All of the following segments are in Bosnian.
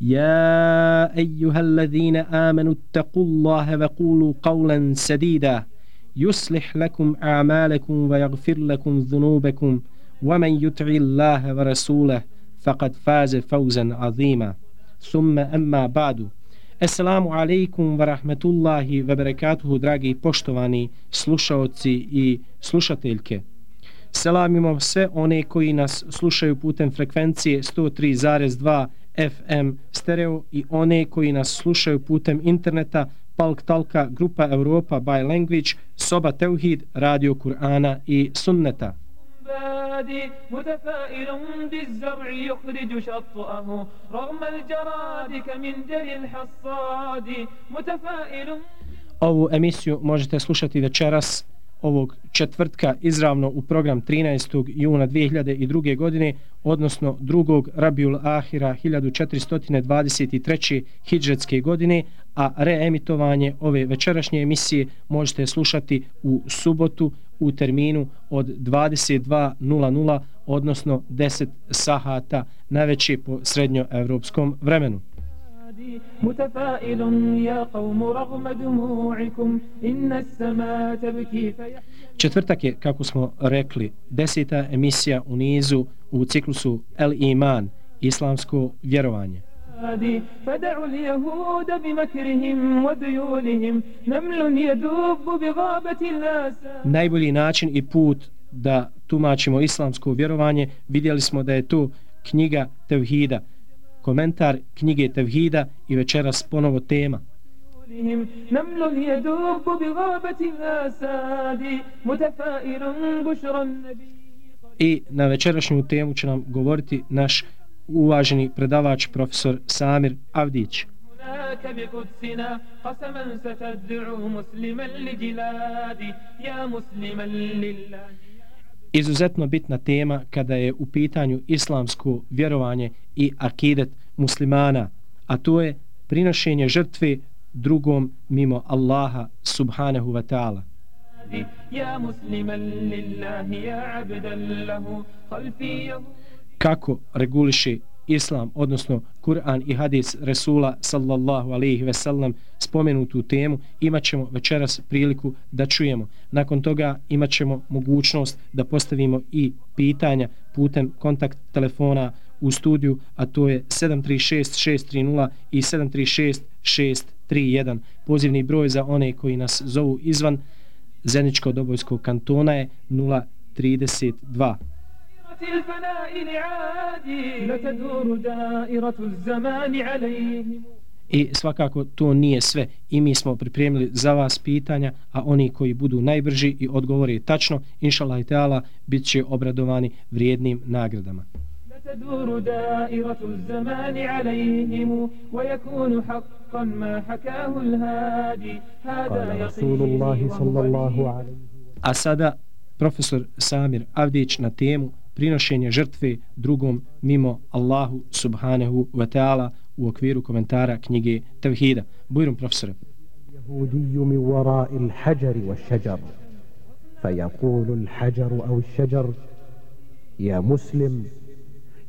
يا أيها الذين آمنوا اتقوا الله وقولوا قولا سديدا يصلح لكم أعمالكم ويغفر لكم ذنوبكم ومن يطع الله ورسوله فقد فاز فوزا عظيما ثم أما بعد Assalamu alaikum wa rahmetullahi wa barakatuhu, dragi poštovani slušaoci i slušateljke. Selamimo sve one koji nas slušaju putem frekvencije 103.2 FM stereo i one koji nas slušaju putem interneta Palk Talka, Grupa Europa by Language, Soba Teuhid, Radio Kur'ana i Sunneta. البادي متفائل بالزرع يخرج شطأه رغم الجراد كمن جري الحصاد متفائل Ovu emisiju možete slušati večeras ovog četvrtka izravno u program 13. juna 2002. godine, odnosno drugog Rabiul Ahira 1423. hidžetske godine, a reemitovanje ove večerašnje emisije možete slušati u subotu u terminu od 22.00, odnosno 10 sahata na veći po srednjoevropskom vremenu. متفائل يا قوم رغم دموعكم إن السماء تبكي Četvrtak je, kako smo rekli, deseta emisija u nizu u ciklusu El Iman, islamsko vjerovanje. فدعوا اليهود بمكرهم وديولهم نمل يدب بغابة الأسى Najbolji način i put da tumačimo islamsko vjerovanje vidjeli smo da je to knjiga Tevhida, komentar knjige Tevhida i večeras ponovo tema. I na večerašnju temu će nam govoriti naš uvaženi predavač profesor Samir Avdić. Izuzetno bitna tema kada je u pitanju islamsko vjerovanje i akidet muslimana, a to je prinošenje žrtve drugom mimo Allaha subhanahu wa ta'ala. Kako reguliše islam, odnosno Kur'an i hadis Resula sallallahu alaihi ve sellem spomenutu temu, imat ćemo večeras priliku da čujemo. Nakon toga imat ćemo mogućnost da postavimo i pitanja putem kontakt telefona u studiju, a to je 736-630 i 736-631. Pozivni broj za one koji nas zovu izvan Zeničko-Dobojskog kantona je 032. I svakako to nije sve. I mi smo pripremili za vas pitanja, a oni koji budu najbrži i odgovore tačno, inša Allah i teala, bit će obradovani vrijednim nagradama. تدور دائرة الزمان عليهم ويكون حقا ما حكاه الهادي هذا رسول الله صلى الله عليه A sada profesor Samir Avdić na temu prinošenje žrtve drugom mimo Allahu subhanahu wa ta'ala u okviru komentara knjige Tevhida. Bujrum profesore. Wara il hađari wa šađar فيقول الحجر أو الشجر يا مسلم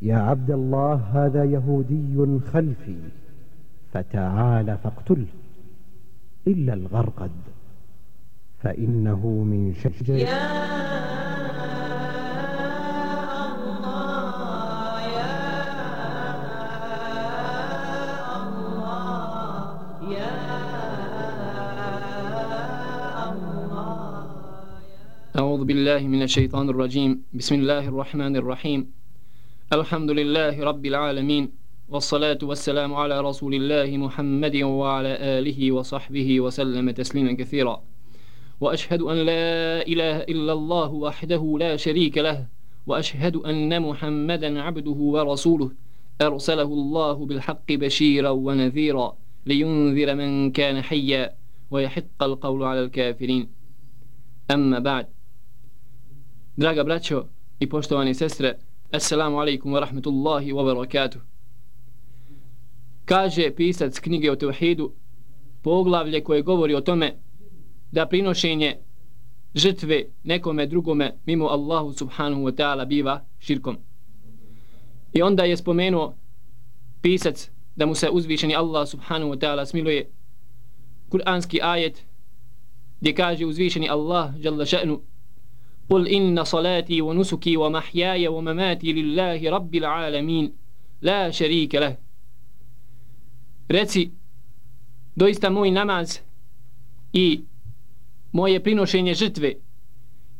يا عبد الله هذا يهودي خلفي فتعال فاقتله إلا الغرقد فإنه من شجر بالله من الشيطان الرجيم. بسم الله الرحمن الرحيم. الحمد لله رب العالمين والصلاة والسلام على رسول الله محمد وعلى آله وصحبه وسلم تسليما كثيرا. وأشهد أن لا إله إلا الله وحده لا شريك له وأشهد أن محمدا عبده ورسوله. أرسله الله بالحق بشيرا ونذيرا لينذر من كان حيا ويحق القول على الكافرين. أما بعد Draga braćo i poštovani sestre, Assalamu alaikum wa rahmatullahi wa barakatuh. Kaže pisac knjige o Tevhidu, poglavlje koje govori o tome da prinošenje žrtve nekome drugome mimo Allahu subhanahu wa ta'ala biva širkom. I onda je spomenuo pisac da mu se uzvišeni Allah subhanahu wa ta'ala smiluje kuranski ajet gdje kaže uzvišeni Allah jalla še'nu قل إن صلاتي ونسكي ومحياي ومماتي لله رب العالمين لا شريك له Reci, doista moj namaz i moje prinošenje žrtve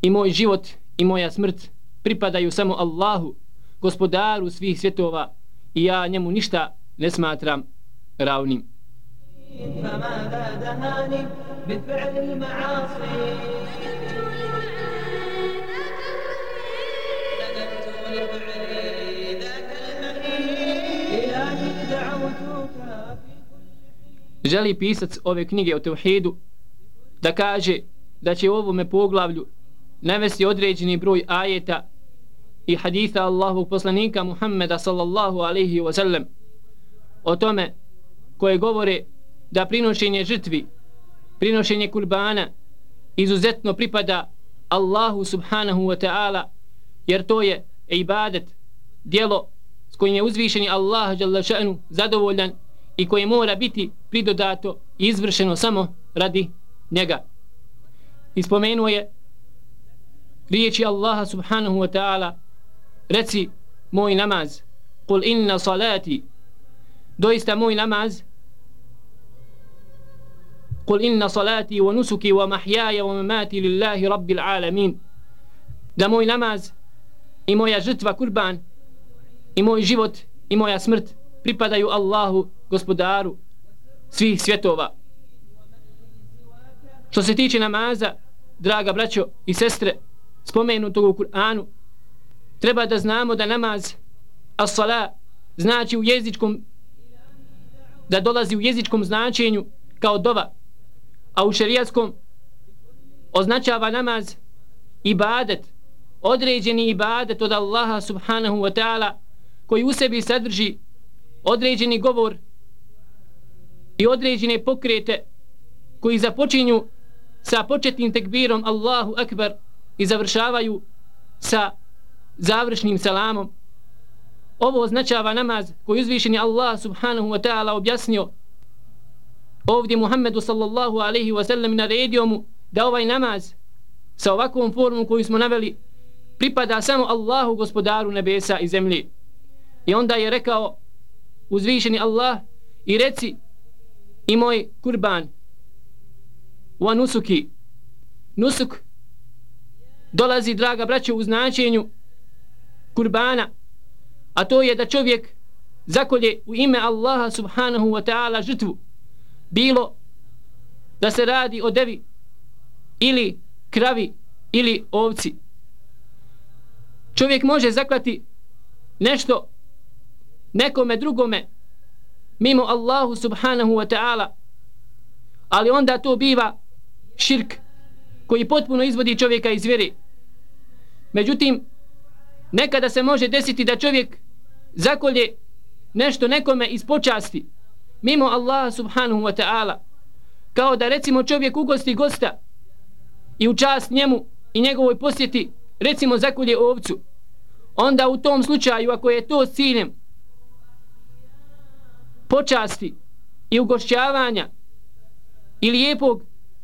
i moj život i moja smrt pripadaju samo Allahu, gospodaru svih svjetova i ja njemu ništa ne smatram ravnim. فماذا želi pisac ove knjige o Teuhidu da kaže da će u ovome poglavlju navesti određeni broj ajeta i haditha Allahu poslanika Muhammeda sallallahu alaihi wa sallam o tome koje govore da prinošenje žrtvi prinošenje kurbana izuzetno pripada Allahu subhanahu wa ta'ala jer to je E ibadet dijelo s kojim je uzvišeni Allah šanu, zadovoljan i koje mora biti pridodato i izvršeno samo radi njega. Ispomenuo je riječi Allaha subhanahu wa ta'ala reci moj namaz kul inna salati doista moj namaz kul inna salati wa nusuki wa mahjaja wa mamati lillahi rabbil alamin da moj namaz i moja žrtva kurban i moj život i moja smrt pripadaju Allahu gospodaru svih svjetova. Što se tiče namaza, draga braćo i sestre, spomenutog u Kur'anu, treba da znamo da namaz as-sala znači u jezičkom da dolazi u jezičkom značenju kao dova, a u šerijatskom označava namaz ibadet, određeni ibadet od Allaha subhanahu wa ta'ala koji u sebi sadrži određeni govor i određene pokrete koji započinju sa početnim tekbirom Allahu Akbar i završavaju sa završnim salamom. Ovo označava namaz koji uzvišeni Allah subhanahu wa ta'ala objasnio ovdje Muhammedu sallallahu alaihi wa sallam naredio mu da ovaj namaz sa ovakvom formom koju smo naveli pripada samo Allahu gospodaru nebesa i zemlje. I onda je rekao uzvišeni Allah i reci i moj kurban wa nusuki. Nusuk dolazi draga braćo u značenju kurbana a to je da čovjek zakolje u ime Allaha subhanahu wa ta'ala žrtvu. Bilo da se radi o devi ili kravi ili ovci čovjek može zaklati nešto nekome drugome mimo Allahu subhanahu wa ta'ala ali onda to biva širk koji potpuno izvodi čovjeka iz vjere. Međutim nekada se može desiti da čovjek zakolje nešto nekome iz počasti mimo Allaha subhanahu wa ta'ala kao da recimo čovjek ugosti gosta i u čast njemu i njegovoj posjeti recimo zakolje ovcu. Onda u tom slučaju ako je to s ciljem počasti i ugošćavanja i lijepog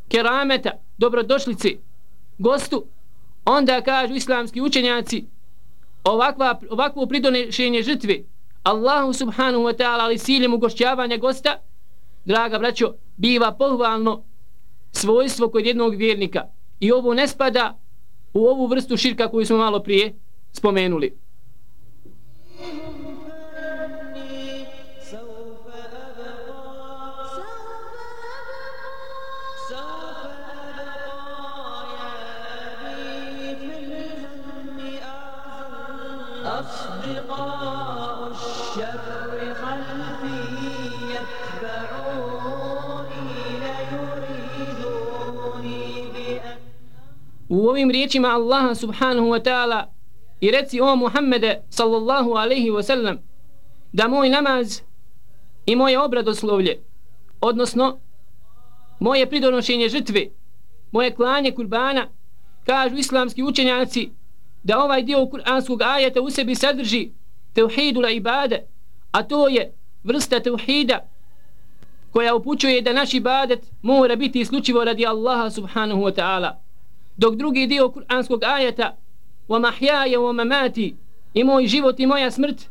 kerameta dobrodošlice gostu onda kažu islamski učenjaci ovakva, ovakvo pridonešenje žrtve Allahu subhanahu wa ta'ala ali siljem ugošćavanja gosta draga braćo biva pohvalno svojstvo kod jednog vjernika. I ovo ne spada u ovu vrstu širka koju smo malo prije spomenuli. U ovim riječima Allaha subhanahu wa ta'ala i reci o Muhammede sallallahu alaihi wa sallam da moj namaz i moje obradoslovlje odnosno moje pridonošenje žrtve moje klanje kurbana kažu islamski učenjaci da ovaj dio kuranskog ajeta u sebi sadrži tevhidu la ibade a to je vrsta tevhida koja upućuje da naš ibadet mora biti isključivo radi Allaha subhanahu wa ta'ala dok drugi dio kuranskog ajeta wa mahjaja wa mamati i moj život i moja smrt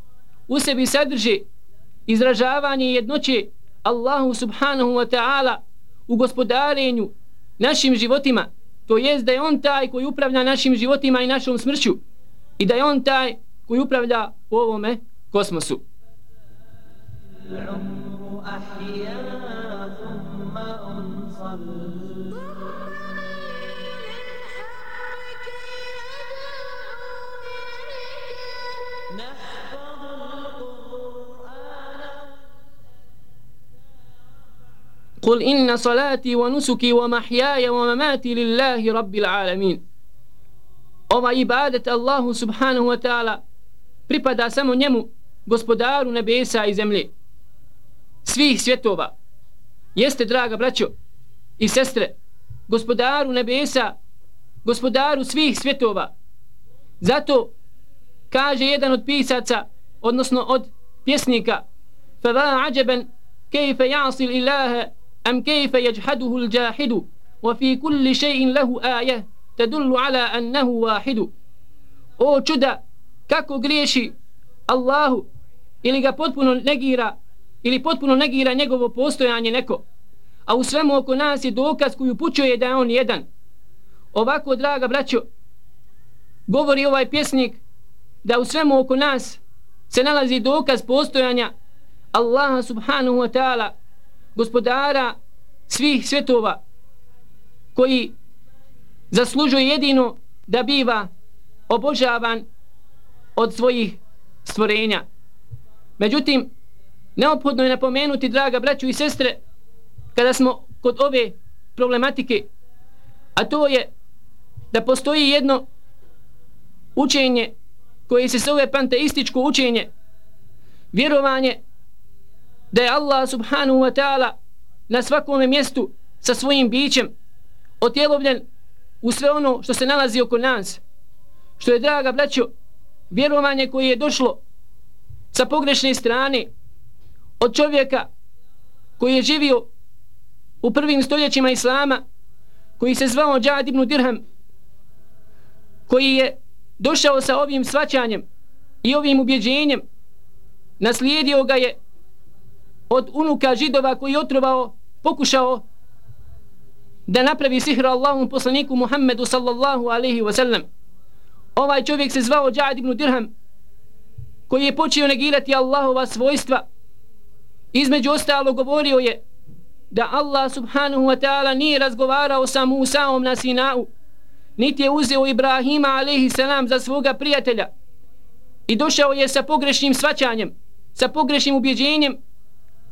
u sebi sadrži izražavanje jednoće Allahu subhanahu wa ta'ala u gospodarenju našim životima to jest da je on taj koji upravlja našim životima i našom smrću i da je on taj koji upravlja u ovome kosmosu العمر أحياء ثم أنصل قل إن صلاتي ونسكي ومحياي ومماتي لله رب العالمين Ova ibadet Allahu subhanahu wa ta'ala pripada samo njemu, gospodaru nebesa i zemlje, svih svjetova. Jeste, draga braćo i sestre, gospodaru nebesa, gospodaru svih svjetova. Zato kaže jedan od pisaca, odnosno od pjesnika, فَذَا عَجَبًا كَيْفَ يَعْصِلْ إِلَّهَ أم كيف يجحده الجاحد وفي كل شيء له آية تدل على أنه واحد O čuda, kako griješi Allahu ili ga potpuno negira ili potpuno negira njegovo postojanje neko a u svemu oko nas je dokaz koji upućuje da je on jedan ovako draga braćo govori ovaj pjesnik da u svemu oko nas se nalazi dokaz postojanja Allaha subhanahu wa ta'ala gospodara svih svjetova koji zaslužuje jedino da biva obožavan od svojih stvorenja. Međutim, neophodno je napomenuti, draga braću i sestre, kada smo kod ove problematike, a to je da postoji jedno učenje koje se zove panteističko učenje, vjerovanje da je Allah subhanahu wa ta'ala na svakom mjestu sa svojim bićem otjelovljen u sve ono što se nalazi oko nas. Što je draga braćo vjerovanje koje je došlo sa pogrešne strane od čovjeka koji je živio u prvim stoljećima Islama koji se zvao Džad ibn Dirham koji je došao sa ovim svaćanjem i ovim ubjeđenjem naslijedio ga je od unuka židova koji je otrovao, pokušao da napravi sihr Allahom poslaniku Muhammedu sallallahu alaihi wa sallam. Ovaj čovjek se zvao Džad ibn Dirham koji je počeo negirati Allahova svojstva. Između ostalo govorio je da Allah subhanahu wa ta'ala nije razgovarao sa Musaom na Sinau niti je uzeo Ibrahima alaihi salam za svoga prijatelja i došao je sa pogrešnim svaćanjem, sa pogrešnim ubjeđenjem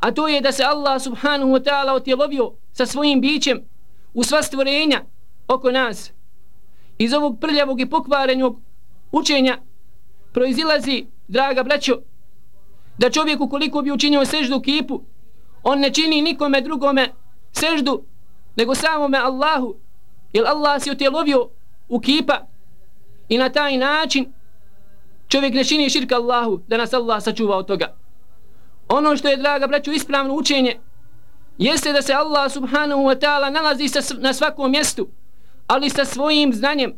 a to je da se Allah subhanahu wa ta'ala otjelovio sa svojim bićem u sva stvorenja oko nas. Iz ovog prljavog i pokvarenog učenja proizilazi, draga braćo, da čovjek ukoliko bi učinio seždu kipu, on ne čini nikome drugome seždu, nego samome Allahu, jer Allah se otjelovio u kipa i na taj način čovjek ne čini širka Allahu da nas Allah sačuva od toga ono što je draga braću ispravno učenje jeste da se Allah subhanahu wa ta'ala nalazi sa, na svakom mjestu ali sa svojim znanjem.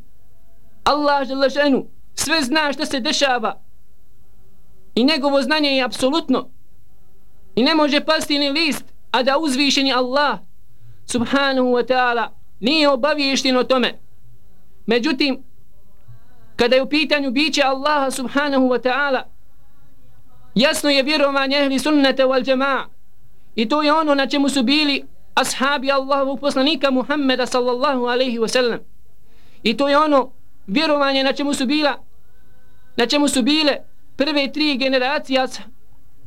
Allah želešenu sve zna što se dešava. I njegovo znanje je apsolutno. I ne može pasti ni list a da uzvišeni Allah subhanahu wa ta'ala nije obaviješten o tome. Međutim kada je u pitanju biće Allaha subhanahu wa ta'ala jasno je vjerovanje ehli sunnete wal džema i to je ono na čemu su bili ashabi Allahovog poslanika Muhammeda sallallahu alaihi wasallam. i to je ono vjerovanje na čemu su bila na čemu su bile prve tri generacije as,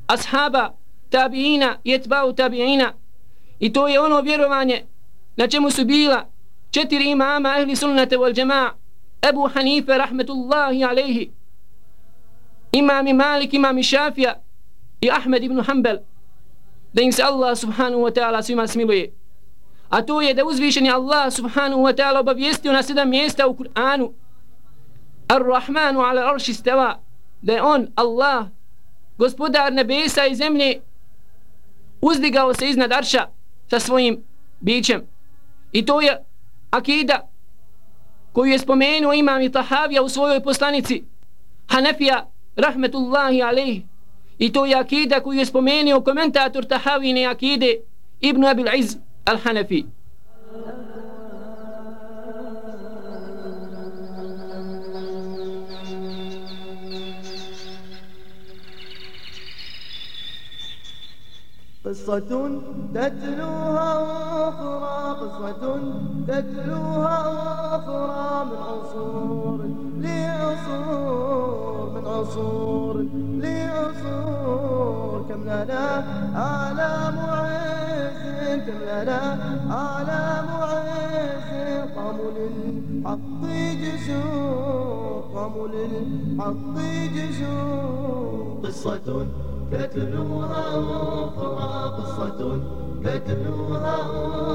ashaba tabiina i etbau tabiina. I to je ono vjerovanje na čemu su bila četiri imama ehli sunnete wal džema Ebu Hanife rahmetullahi alaihi imami Malik, imami Šafija i Ahmed ibn Hanbel da im se Allah subhanahu wa ta'ala svima smiluje. A to je da uzvišeni Allah subhanahu wa ta'ala obavijestio na sedam mjesta u Kur'anu. Ar-Rahmanu ala arši steva da je on Allah gospodar nebesa i zemlje uzdigao se iznad arša sa svojim bićem. I to je akida koju je spomenuo imam i Tahavija u svojoj poslanici Hanefija rahmetullahi alejhi i to je akida koju je spomenuo komentator Tahavine akide Ibn Abil Iz al-Hanefi قصة تتلوها أخرى قصة تتلوها أخرى من عصور لعصور عصور لعصور. كم لنا آلام عز كم لنا آلام عز قاموا للحق جسور قاموا للحق جسور. قصة تتلوها أخرى قصة تتلوها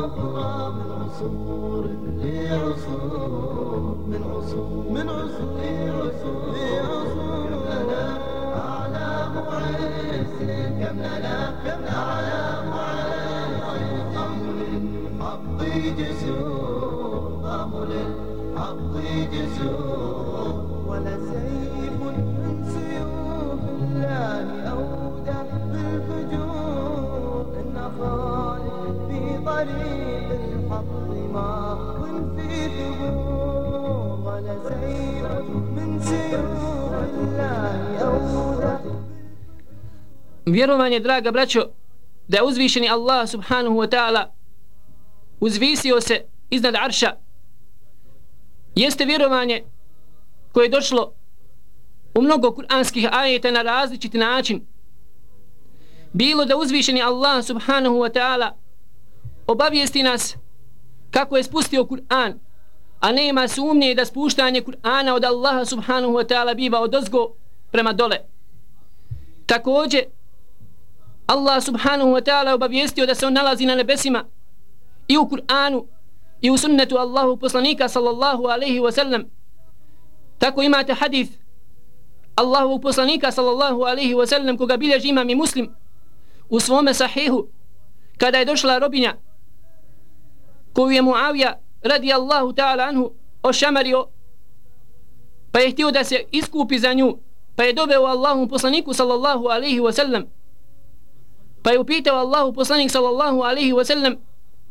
أخرى. من عصور لعصور من عصور من عصور لعصور. كم ننام vjerovanje, draga braćo, da je uzvišeni Allah subhanahu wa ta'ala uzvisio se iznad arša, jeste vjerovanje koje je došlo u mnogo kuranskih ajeta na različiti način. Bilo da uzvišeni Allah subhanahu wa ta'ala obavijesti nas kako je spustio Kur'an, a nema sumnje da spuštanje Kur'ana od Allaha subhanahu wa ta'ala biva od ozgo prema dole. Također, Allah subhanahu wa ta'ala obavijestio da se on nalazi na nebesima i u Kur'anu i u sunnetu Allahu poslanika sallallahu alaihi wa sallam. Tako imate hadith Allahu poslanika sallallahu alaihi wa sallam koga bilježi imam i muslim u svome sahihu kada je došla robinja koju je Muavija radi Allahu ta'ala anhu ošamario pa je htio da se iskupi za nju pa je doveo Allahu poslaniku sallallahu alaihi wa sallam pa je upitao Allahu poslanik sallallahu alaihi wa sallam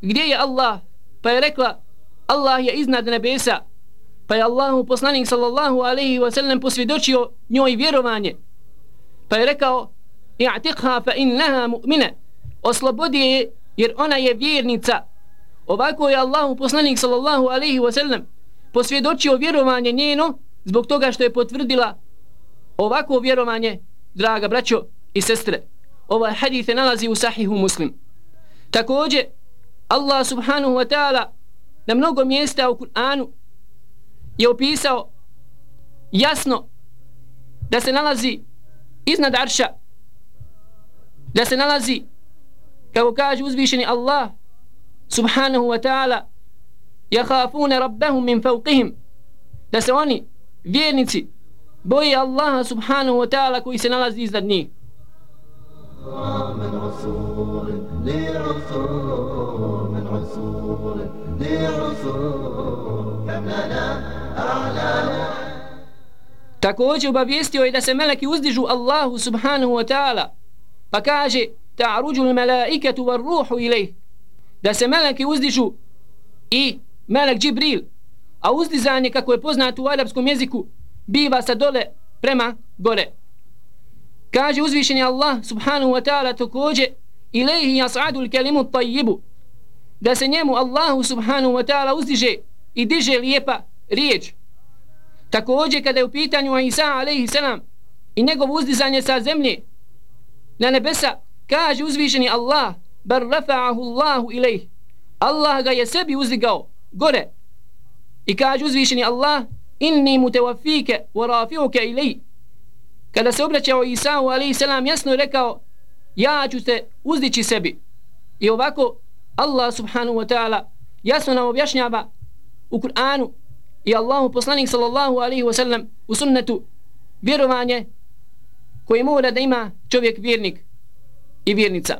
gdje je Allah? Pa je rekla Allah je iznad nebesa. Pa je Allahu poslanik sallallahu alaihi wa sallam posvjedočio njoj vjerovanje. Pa je rekao i'tiqha fa innaha mu'mina. Oslobodi je jer ona je vjernica. Ovako je Allahu poslanik sallallahu alaihi wa sallam posvjedočio vjerovanje njeno zbog toga što je potvrdila ovako vjerovanje draga braćo i sestre ovaj hadith se nalazi u sahihu muslim. Također Allah subhanahu wa ta'ala na mnogo mjesta u Kur'anu je opisao jasno da se nalazi iznad arša da se nalazi kako kaže uzvišeni Allah subhanahu wa ta'ala jahafune rabbahum min fawqihim da se oni vjernici boje Allaha subhanahu wa ta'ala koji se nalazi iznad njih. من عصور لعصور من عصور لعصور كم لنا أعلام Također obavijestio je da se meleki uzdižu Allahu subhanahu wa ta'ala pa kaže ta'ruđu l-melaiketu var ruhu ilih da se meleki uzdižu i melek Džibril a uzdizanje kako je poznato u arapskom jeziku biva sa dole prema gore kaže uzvišeni Allah subhanahu wa ta'ala također ilaihi jas'adu l-kelimu tajibu da se njemu Allahu subhanahu wa ta'ala uzdiže i diže lijepa riječ. Također kada je u pitanju Isa alaihi salam i njegov uzdizanje sa zemlje na nebesa kaže uzvišeni Allah bar rafa'ahu Allahu ilaih Allah ga je sebi uzdigao gore. I kaže uzvišeni Allah, inni mutawafike wa rafi'uke ilaih. Kada se obraćao Isau alaihi salam jasno rekao, ja ću se uzdići sebi. I ovako Allah subhanahu wa ta'ala jasno nam objašnjava u Kur'anu i Allahu poslanik sallallahu alaihi wa sallam u sunnetu vjerovanje koje mora da ima čovjek vjernik i vjernica.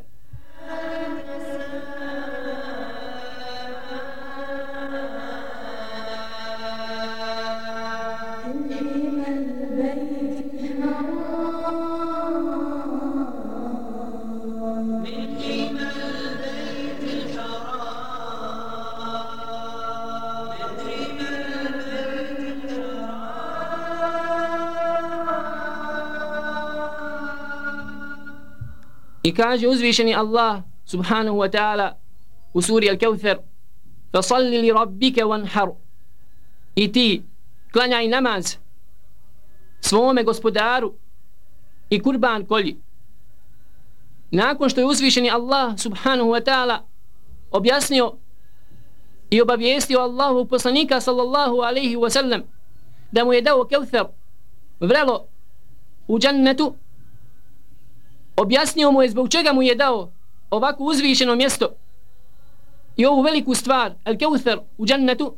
I kaže uzvišeni Allah subhanahu wa ta'ala u suri Al-Kawthar Fasalli li rabbike wanhar I ti klanjaj namaz svome gospodaru i kurban kolji. Nakon što je uzvišeni Allah subhanahu wa ta'ala objasnio i obavijestio Allahu poslanika sallallahu alaihi wa sallam da mu je dao kevthar vrelo u džennetu objasnio mu je zbog čega mu je dao ovako uzvišeno mjesto i ovu veliku stvar al Keuther, u džennetu.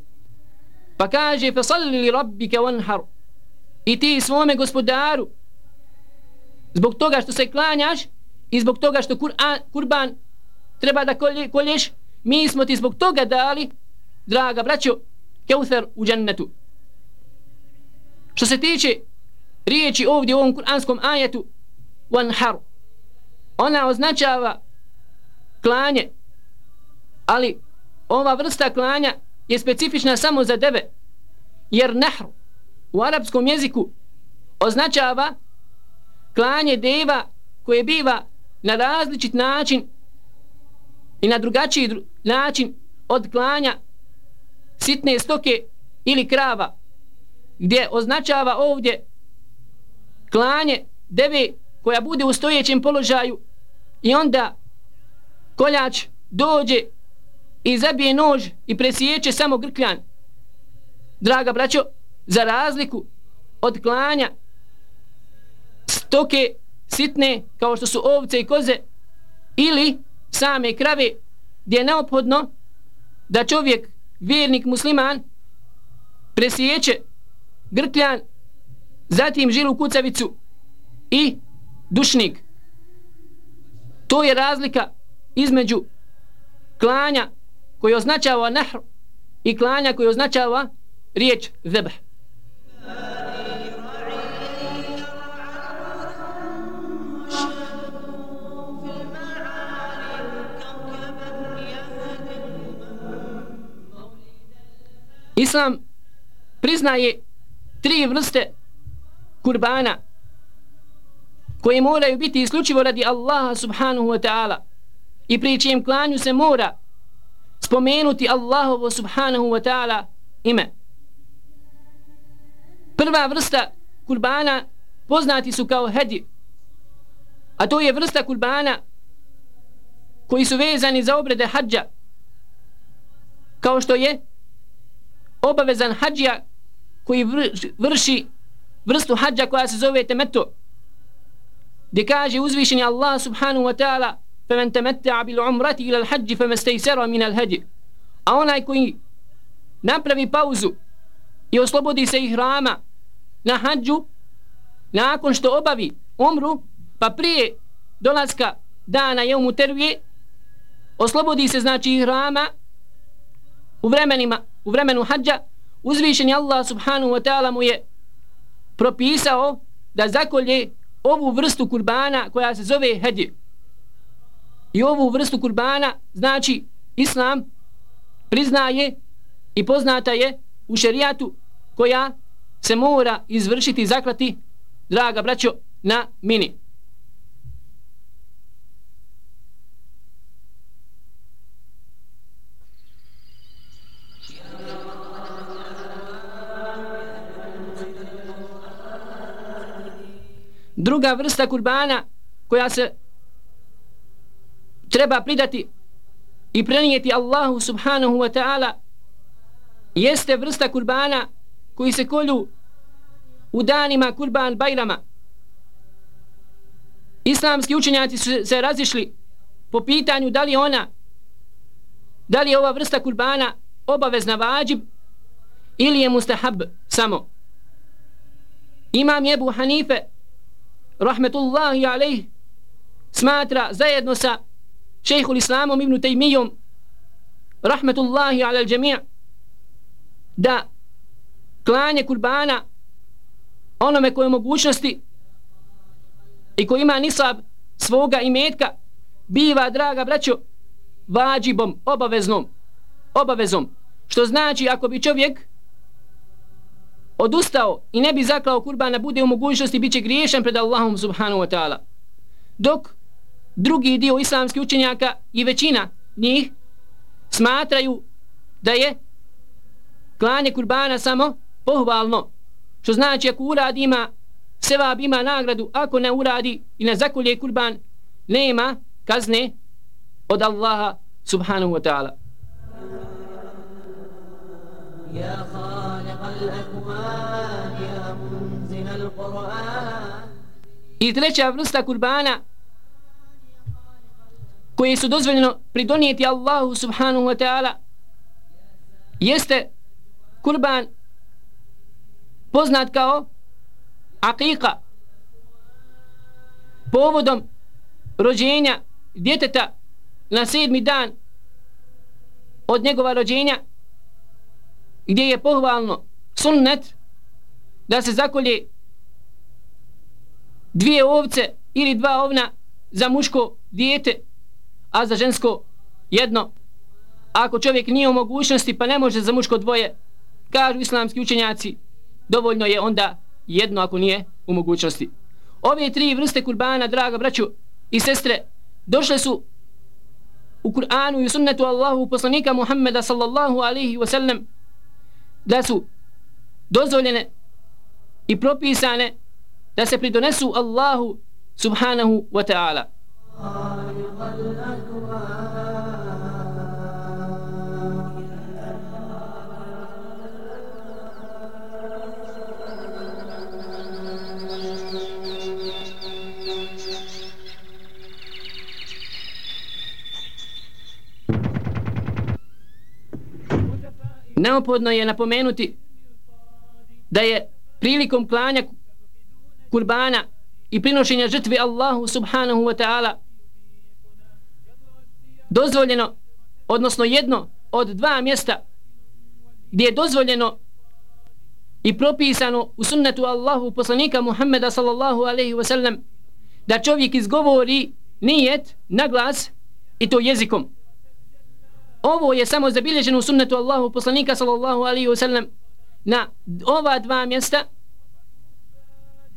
Pa kaže fasalli li rabbike wanhar. I ti svome gospodaru zbog toga što se klanjaš i zbog toga što Kur'an, kurban treba da kolje, kolješ mi smo ti zbog toga dali draga braćo keuther u džennetu. Što se tiče riječi ovdje u ovom kuranskom ajetu wanhar ona označava klanje ali ova vrsta klanja je specifična samo za deve jer nahr u arapskom jeziku označava klanje deva koje biva na različit način i na drugačiji dru način od klanja sitne stoke ili krava gdje označava ovdje klanje deve koja bude u stojećem položaju i onda koljač dođe i zabije nož i presiječe samo grkljan. Draga braćo za razliku od klanja stoke sitne kao što su ovce i koze ili same krave gdje je neophodno da čovjek, vjernik musliman presiječe grkljan zatim žilu kucavicu i dušnik to je razlika između klanja koji označava nahr i klanja koji označava riječ zebh. Islam priznaje tri vrste kurbana koje moraju biti isključivo radi Allaha subhanahu wa ta'ala i pri čijem klanju se mora spomenuti Allahovo subhanahu wa ta'ala ime. Prva vrsta kurbana poznati su kao hedi, a to je vrsta kurbana koji su vezani za obrede hađa, kao što je obavezan hađija koji vrši vrstu hađa koja se zove temeto, gdje kaže uzvišeni Allah subhanahu wa ta'ala فمن تمتع بالعمرة إلى الحج فما استيسر من الهدي a onaj koji napravi pauzu i oslobodi se ihrama na hađu nakon što obavi umru pa prije dolaska dana je mu tervije oslobodi se znači ihrama u vremenima u vremenu hađa uzvišeni Allah subhanahu wa ta'ala mu je propisao da zakolje ovu vrstu kurbana koja se zove hedje. i ovu vrstu kurbana znači islam priznaje i poznata je u šerijatu koja se mora izvršiti i zaklati draga braćo na mini druga vrsta kurbana koja se treba pridati i prenijeti Allahu subhanahu wa ta'ala jeste vrsta kurbana koji se kolju u danima kurban bajrama. Islamski učenjaci su se razišli po pitanju da li ona da li je ova vrsta kurbana obavezna vađib ili je mustahab samo. Imam Jebu Hanife rahmetullahi alejh smatra zajedno sa šejhul islamom ibn Tejmijom rahmetullahi ala al da klanje kurbana onome koje mogućnosti i koji ima nisab svoga imetka biva, draga braćo, vađibom, obaveznom, obavezom. Što znači ako bi čovjek odustao i ne bi zaklao kurbana, bude u mogućnosti, bit će griješan pred Allahom subhanahu wa ta'ala. Dok drugi dio islamskih učenjaka i većina njih smatraju da je klanje kurbana samo pohvalno. Što znači ako uradi ima sevab ima nagradu, ako ne uradi i ne zakolje kurban, nema kazne od Allaha subhanahu wa ta'ala. يا خالق الأكوان يا منزل القرآن I treća vrsta kurbana koje su dozvoljeno pridonijeti Allahu subhanahu wa ta'ala jeste kurban poznat kao akika povodom rođenja djeteta na sedmi dan od njegova rođenja gdje je pohvalno sunnet da se zakolje dvije ovce ili dva ovna za muško dijete a za žensko jedno. Ako čovjek nije u mogućnosti pa ne može za muško dvoje kažu islamski učenjaci dovoljno je onda jedno ako nije u mogućnosti. Ove tri vrste kurbana draga braću i sestre došle su u Kur'anu i sunnetu Allahu poslanika Muhammeda sallallahu alaihi wa sallam da su dozvoljene i propisane da se pridonesu Allahu subhanahu wa ta'ala. Neophodno je napomenuti da je prilikom klanja kurbana i prinošenja žrtvi Allahu subhanahu wa ta'ala dozvoljeno, odnosno jedno od dva mjesta gdje je dozvoljeno i propisano u sunnetu Allahu poslanika Muhammeda sallallahu alaihi wa sallam da čovjek izgovori nijet na glas i to jezikom. Ovo je samo zabilježeno u sunnetu Allahu poslanika sallallahu alaihi wasallam na ova dva mjesta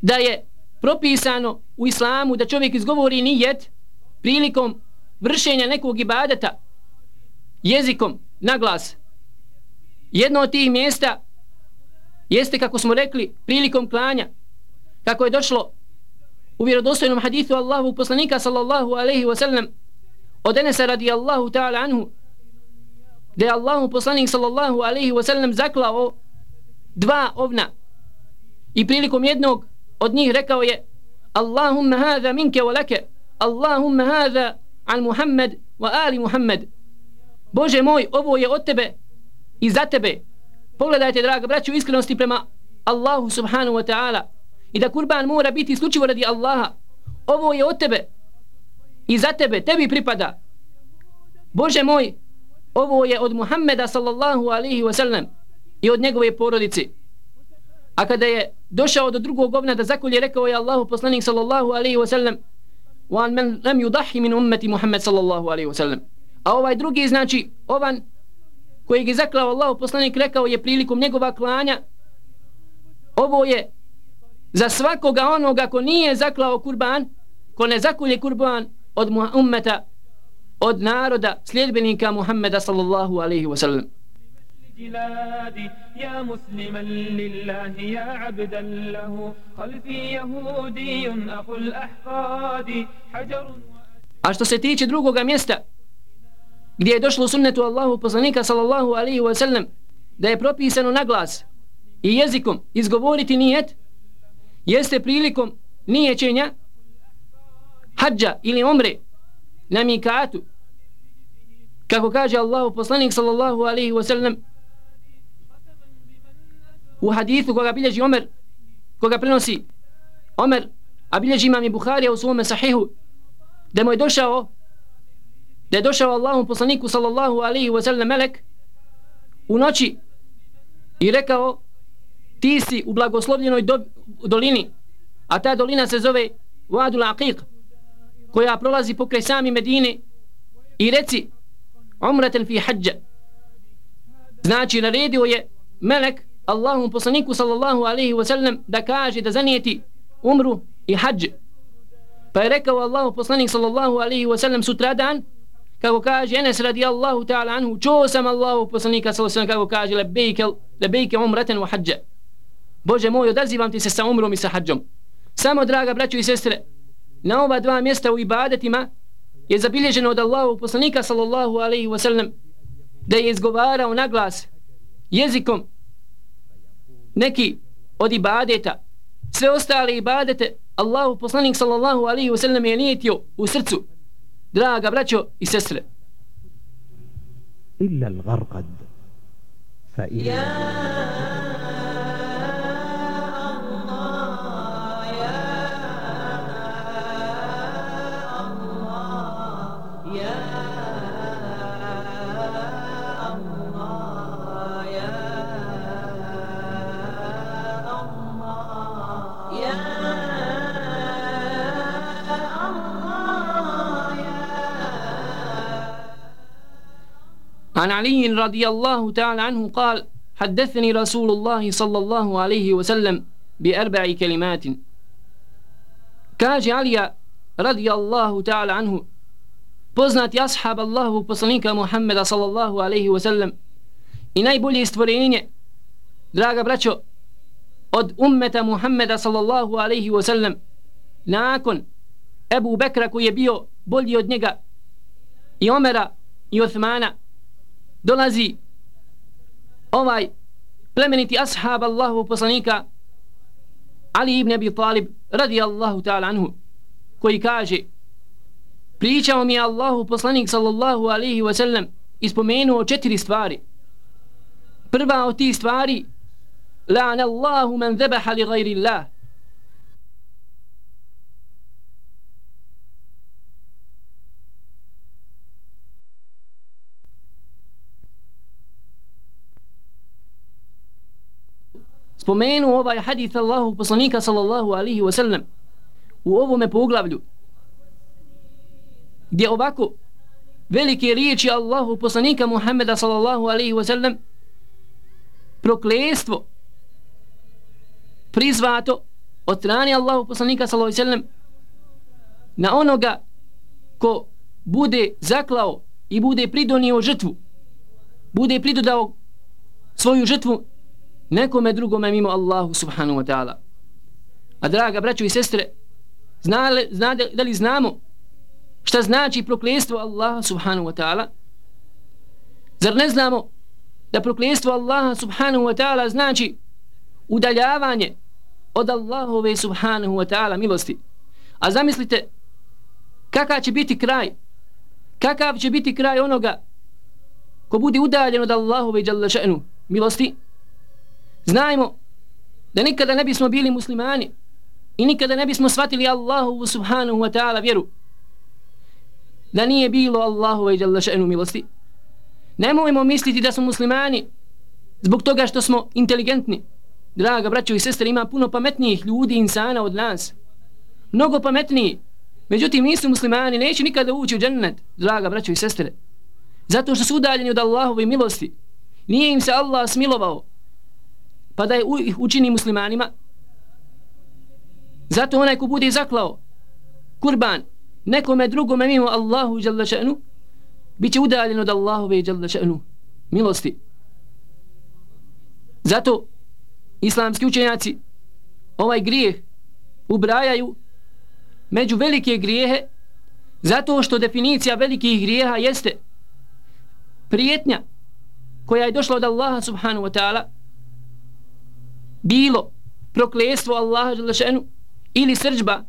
da je propisano u islamu da čovjek izgovori nijet prilikom vršenja nekog ibadeta jezikom na glas. Jedno od tih mjesta jeste kako smo rekli prilikom klanja kako je došlo u vjerodostojnom hadithu Allahu poslanika sallallahu alaihi wasallam od Enesa radijallahu ta'ala anhu da je Allahu poslanik sallallahu alaihi wa sallam zaklao dva ovna. I prilikom jednog od njih rekao je Allahumma hadha minke wa lake Allahumma hadha al Muhammad wa ali Muhammad Bože moj, ovo je od tebe i za tebe. Pogledajte draga braću iskrenosti prema Allahu subhanahu wa ta'ala. I da kurban mora biti isključivo radi Allaha. Ovo je od tebe i za tebe, tebi pripada. Bože moj, ovo je od Muhammeda sallallahu alaihi wa sallam i od njegove porodice. A kada je došao do drugog govna da zakolje, rekao je Allahu poslanik sallallahu alaihi wa sallam وَان مَنْ لَمْ يُضَحِي مِنْ أُمَّتِ Muhammad sallallahu alaihi wa sallam. A ovaj drugi znači, ovan koji je zaklao Allahu poslanik rekao je prilikom njegova klanja ovo je za svakoga onoga ko nije zaklao kurban ko ne zakolje kurban od ummeta od naroda sljedbenika Muhammeda sallallahu alaihi wa sallam. جلادي يا مسلما لله يا عبدا له خلفي يهودي أخو الأحقاد حجر A što se tiče drugoga mjesta gdje je došlo sunnetu Allahu poslanika sallallahu alaihi wa sallam da je propisano na glas i jezikom izgovoriti nijet jeste prilikom nijećenja hađa ili omre na mikatu. Kako kaže Allahu poslanik sallallahu alaihi wa sallam u hadithu koga bilježi Omer koga prenosi Omer a bilježi imam i Bukharija u svome sahihu da mu je došao da je došao Allahom poslaniku sallallahu alaihi wa sallam melek u noći i rekao ti si u blagoslovljenoj do, dolini a ta dolina se zove Wadul Aqiq koja prolazi pokraj sami Medine i reci umratan fi hađa znači naredio je melek Allahom poslaniku sallallahu alaihi wa sallam da kaže da zanijeti umru i hađ pa je rekao Allahom poslanik sallallahu alaihi wa sallam sutradan kako kaže Enes radijallahu ta'ala anhu čuo sam Allahu poslanika sallallahu alaihi wa sallam kako kaže lebejke, lebejke umratan wa hađa Bože moj odazivam ti se sa umrom i sa hađom samo draga braćo i sestre na ova dva mjesta u ibadetima je zabilježeno od Allahu poslanika sallallahu alaihi wasallam da je izgovarao na glas jezikom neki od ibadeta. Sve ostale ibadete Allahu poslanik sallallahu alaihi wasallam je nijetio u srcu draga braćo i sestre. Illa al-gharqad. Fa illa علي رضي الله تعالى عنه قال حدثني رسول الله صلى الله عليه وسلم بأربع كلمات كاج علي رضي الله تعالى عنه poznati ashab Allahu poslanika Muhammeda sallallahu alaihi wa sallam i najbolje stvorenje draga braćo od ummeta Muhammeda sallallahu alaihi wa sallam nakon Ebu Bekra koji je bio bolji od njega i Omera i Othmana dolazi ovaj plemeniti ashab Allahu poslanika Ali ibn Abi Talib radi Allahu ta'ala anhu koji kaže pričao mi je Allahu poslanik sallallahu alaihi wa sallam ispomenuo četiri stvari. Prva od tih stvari la'an Allahu man zebaha li gajri Allah. Spomenu ovaj hadith Allahu poslanika sallallahu alihi wa sallam u ovome poglavlju gdje ovako velike riječi Allahu poslanika Muhammeda sallallahu alaihi wa sallam proklestvo prizvato od strane Allahu poslanika sallallahu alaihi wa sallam na onoga ko bude zaklao i bude pridonio žrtvu bude pridodao svoju žrtvu nekome drugome mimo Allahu subhanahu wa ta'ala. A draga braćo i sestre, znale, znade, da li znamo šta znači prokljestvo Allaha subhanahu wa ta'ala? Zar ne znamo da prokljestvo Allaha subhanahu wa ta'ala znači udaljavanje od Allahove subhanahu wa ta'ala milosti? A zamislite kakav će biti kraj kakav će biti kraj onoga ko bude udaljen od Allahove milosti? Znajmo da nikada ne bismo bili muslimani i nikada ne bismo shvatili Allahu subhanahu wa ta'ala vjeru da nije bilo Allahu i jalla še'nu milosti. Nemojmo misliti da smo muslimani zbog toga što smo inteligentni. Draga braćo i sestre, ima puno pametnijih ljudi i insana od nas. Mnogo pametniji. Međutim, nisu muslimani, neće nikada ući u džennet, draga braćo i sestre. Zato što su udaljeni od Allahove milosti. Nije im se Allah smilovao pa da je učini muslimanima. Zato onaj ko bude zaklao kurban nekome drugome mimo Allahu jalla še'nu bit će udaljen od Allahove jalla še'nu. Milosti. Zato islamski učenjaci ovaj grijeh ubrajaju među velike grijehe zato što definicija velikih grijeha jeste prijetnja koja je došla od Allaha subhanahu wa ta'ala bilo proklestvo Allaha Đelešenu ili srđba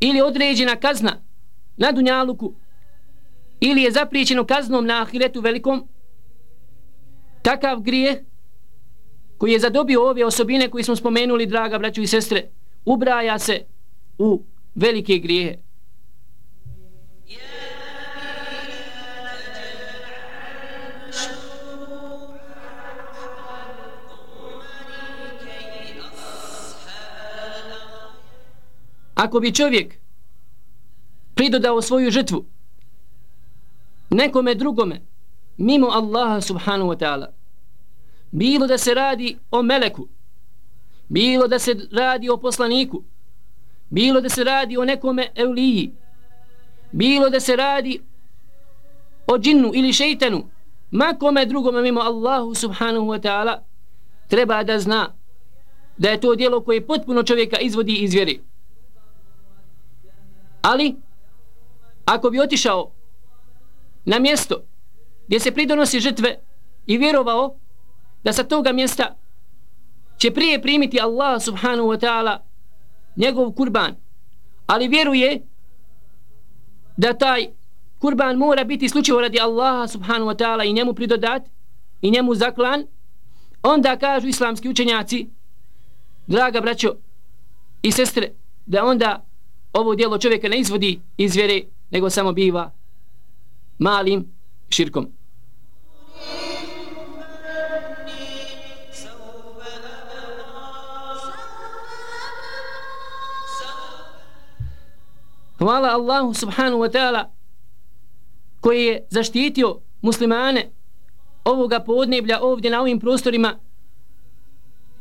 ili određena kazna na dunjaluku ili je zapriječeno kaznom na ahiretu velikom takav grije koji je zadobio ove osobine koje smo spomenuli draga braću i sestre ubraja se u velike grijehe. Ako bi čovjek pridodao svoju žrtvu nekome drugome mimo Allaha subhanahu wa ta'ala bilo da se radi o meleku bilo da se radi o poslaniku bilo da se radi o nekome euliji bilo da se radi o džinnu ili šeitanu makome drugome mimo Allahu subhanahu wa ta'ala treba da zna da je to dijelo koje potpuno čovjeka izvodi iz vjeri ali ako bi otišao na mjesto gdje se pridonosi žrtve i vjerovao da sa toga mjesta će prije primiti Allah subhanahu wa ta'ala njegov kurban ali vjeruje da taj kurban mora biti slučajo radi Allaha subhanahu wa ta'ala i njemu pridodat i njemu zaklan onda kažu islamski učenjaci draga braćo i sestre da onda ovo dijelo čovjeka ne izvodi iz vjere nego samo biva malim širkom. Hvala Allahu subhanahu wa ta'ala koji je zaštitio muslimane ovoga podneblja ovdje na ovim prostorima.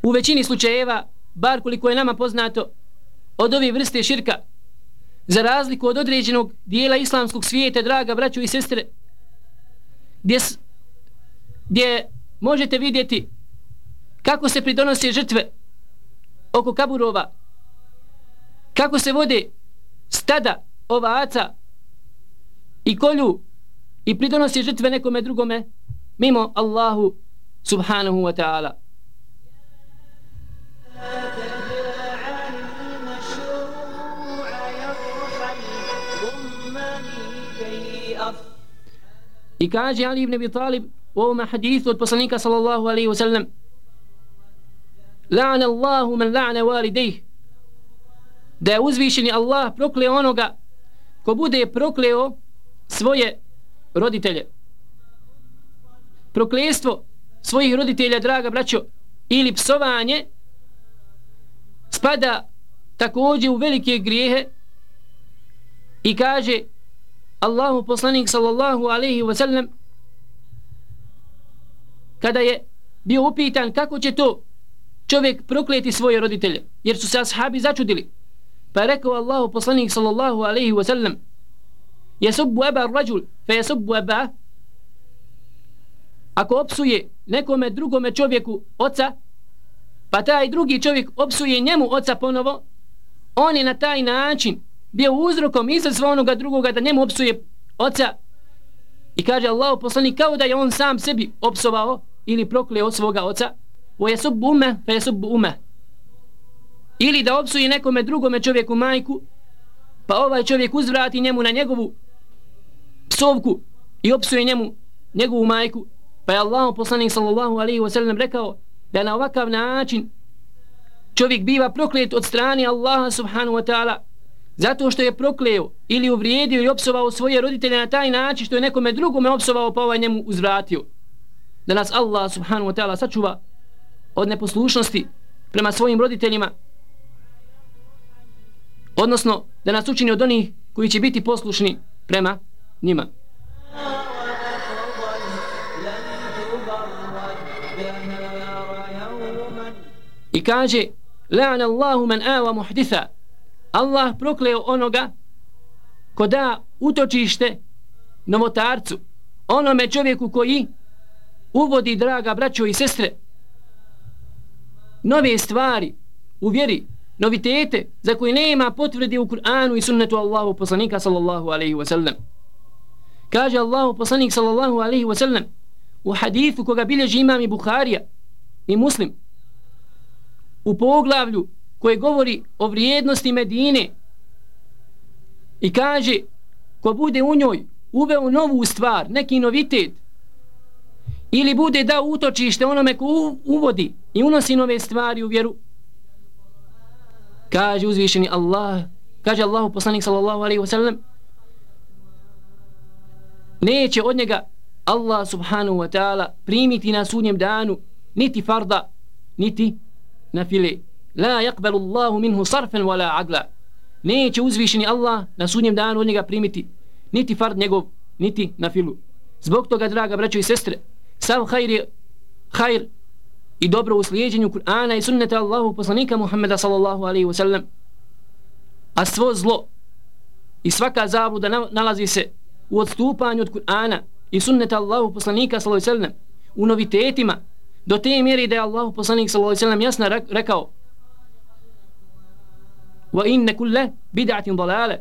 U većini slučajeva, bar koliko je nama poznato, od ove vrste širka, za razliku od određenog dijela islamskog svijeta, draga braćo i sestre, gdje, gdje možete vidjeti kako se pridonose žrtve oko kaburova, kako se vode stada ovaca i kolju i pridonosi žrtve nekome drugome mimo Allahu subhanahu wa ta'ala. I kaže Ali ibn Abi Talib u ovom hadithu od poslanika sallallahu alaihi wasallam La'na Allahu man la'na walidejh da je uzvišeni Allah prokleo onoga ko bude prokleo svoje roditelje. Proklestvo svojih roditelja, draga braćo, ili psovanje spada također u velike grijehe i kaže Allahu poslanik sallallahu alaihi wa sallam kada je bio upitan kako će to čovjek prokleti svoje roditelje jer su se ashabi začudili. Pa je rekao Allahu poslanik sallallahu alaihi wa sallam Jesubbu eba rađul fe jesubbu eba Ako opsuje nekome drugome čovjeku oca Pa taj drugi čovjek opsuje njemu oca ponovo On je na taj način bio uzrokom izazva onoga drugoga da njemu opsuje oca I kaže Allahu poslanik kao da je on sam sebi opsovao ili prokleo svoga oca. Wa yasubbu ume fe yasubbu ume ili da opsuje nekome drugome čovjeku majku pa ovaj čovjek uzvrati njemu na njegovu psovku i opsuje njemu njegovu majku. Pa je Allah poslanik sallallahu alaihi wa sallam rekao da na ovakav način čovjek biva proklet od strane Allaha subhanahu wa ta'ala zato što je prokleo ili uvrijedio i opsovao svoje roditelje na taj način što je nekome drugome opsovao pa ovaj njemu uzvratio da nas Allah subhanahu wa ta'ala sačuva od neposlušnosti prema svojim roditeljima odnosno da nas učini od onih koji će biti poslušni prema njima. I kaže La'an Allahu man awa muhditha Allah prokleo onoga ko da utočište novotarcu onome čovjeku koji uvodi draga braćo i sestre nove stvari u vjeri novitete za koje nema potvrde u Kur'anu i sunnetu Allahu poslanika sallallahu alaihi wasallam. Kaže Allahu poslanik sallallahu alaihi wasallam u hadithu koga bilježi imam i Buharija i Muslim u poglavlju koje govori o vrijednosti Medine. I kaže ko bude u njoj uveo novu stvar, neki novitet. Ili bude dao utočište onome ko uvodi i unosi nove stvari u vjeru. Kaže uzvišeni Allah kaže Allahu poslanik sallallahu alaihi wa sallam neće od njega Allah subhanahu wa ta'ala primiti na sudnjem danu niti farda niti na file la yakbalu Allahu minhu sarfan wala agla neće uzvišeni Allah na sudnjem danu od njega primiti niti fard njegov niti na filu zbog toga draga braćo i sestre sav hajr je hajr i dobro u slijedjenju Kur'ana i sunneta Allahu poslanika Muhammeda sallallahu alaihi wasallam. a svo zlo i svaka zabluda nalazi se u odstupanju od Kur'ana i sunneta Allahu poslanika sallallahu alaihi wasallam u novitetima do te mjeri da je Allahu poslanik sallallahu alaihi wasallam jasno rekao wa inne kulle bid'atin dalale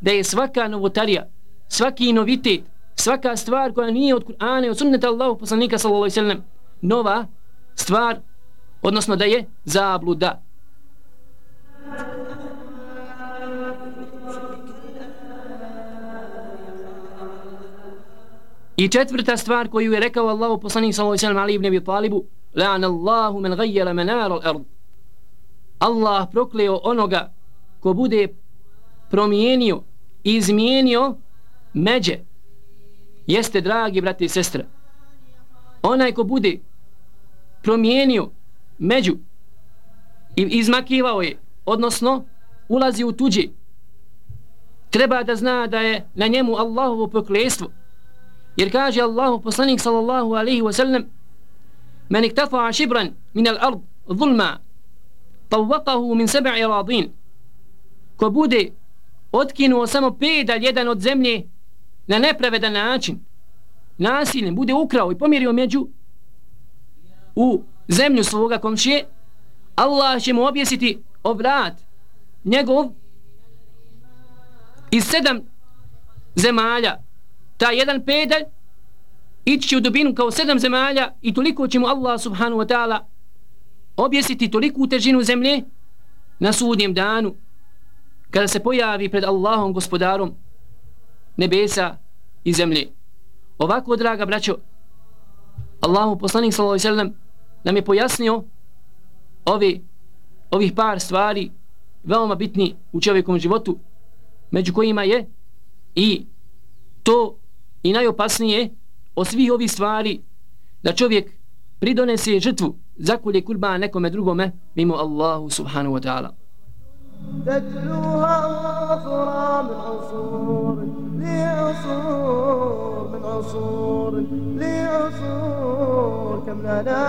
da je svaka novotarija svaki novitet svaka stvar koja nije od Kur'ana i od sunneta Allahu poslanika sallallahu alejhi ve sellem nova stvar odnosno da je zabluda I četvrta stvar koju je rekao Allahu poslanik sallallahu alejhi ve sellem Ali ibn Abi Talibu, la'ana Allahu man ghayyara manar al-ard. Allah prokleo onoga ko bude promijenio i izmijenio međe. Jeste dragi brati i sestre. Onaj ko bude promijenio među i izmakivao je, odnosno ulazi u tuđi, treba da zna da je na njemu Allahovo proklestvo. Jer kaže Allahu poslanik sallallahu alaihi wa sallam Men iktafa šibran min al ard zulma tawakahu min sab'i radin ko bude otkinuo samo pedalj jedan od zemlje na nepravedan način nasiljem, bude ukrao i pomirio među u zemlju svoga komšije Allah će mu objesiti obrat njegov iz sedam zemalja. Ta jedan pedalj ići će u dubinu kao sedam zemalja i toliko će mu Allah subhanu wa ta'ala objesiti toliku težinu zemlje na sudnjem danu kada se pojavi pred Allahom gospodarom nebesa i zemlje. Ovako draga braćo Allahu poslanik sallallahu alejhi ve sellem nam je pojasnio ove ovih par stvari veoma bitni u čovjekovom životu među kojima je i to i najopasnije od svih ovih stvari da čovjek pridonese žrtvu zakolje kurban nekome drugome mimo Allahu subhanahu wa ta'ala. تتلوها أخرى من عصور لعصور من عصور لعصور كم لنا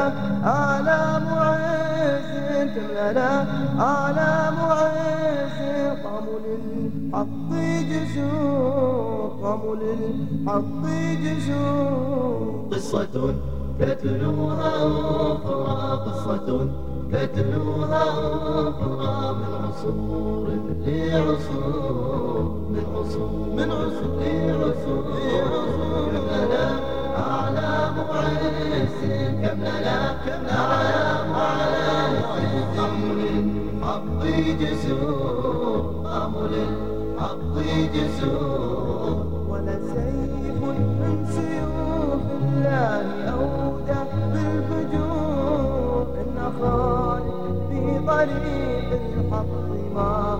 آلام عز كم لنا آلام عز. قاموا للحق جسور قاموا للحق جسور. قصة تتلوها أخرى قصة تتلوها أخرى من عصور لعصور من عصور من عصور لعصور كم لنا أعلام عز كم لنا أعلام أمر الحق جسور أمر الحق جسور ولا سيف من سيوف الله طريق الحق ماض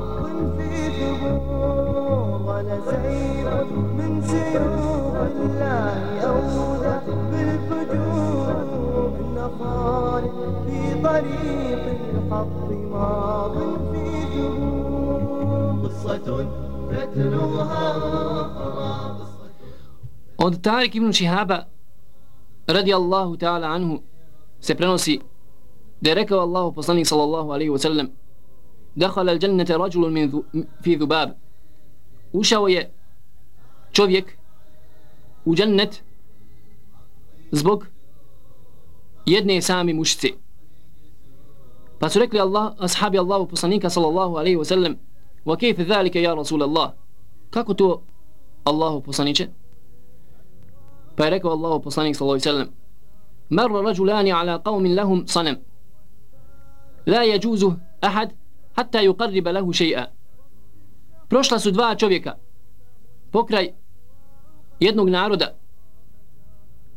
في ثبور ولا سيف من سيوف الله أودى بالفجور. خالد في طريق الحق ماض في ثبور قصة تتلوها Od Tarik ibn Šihaba radi Allahu ta'ala anhu se prenosi da je rekao Allahu poslanik sallallahu alaihi wa sallam dakhala al jannata rajulun min dhu, fi dhubab ušao je čovjek u džennet zbog jedne sami mušice. Pa su rekli Allah, ashabi Allahu poslanika sallallahu alaihi wa sallam wa kejf thalike ja Rasul Allah kako to Allahu poslaniće? Pa je rekao Allahu poslanik sallallahu alaihi wa sallam marra rajulani ala qavmin lahum sanem la yajuzu ahad hatta yuqarriba lahu shay'a. Prošla su dva čovjeka pokraj jednog naroda.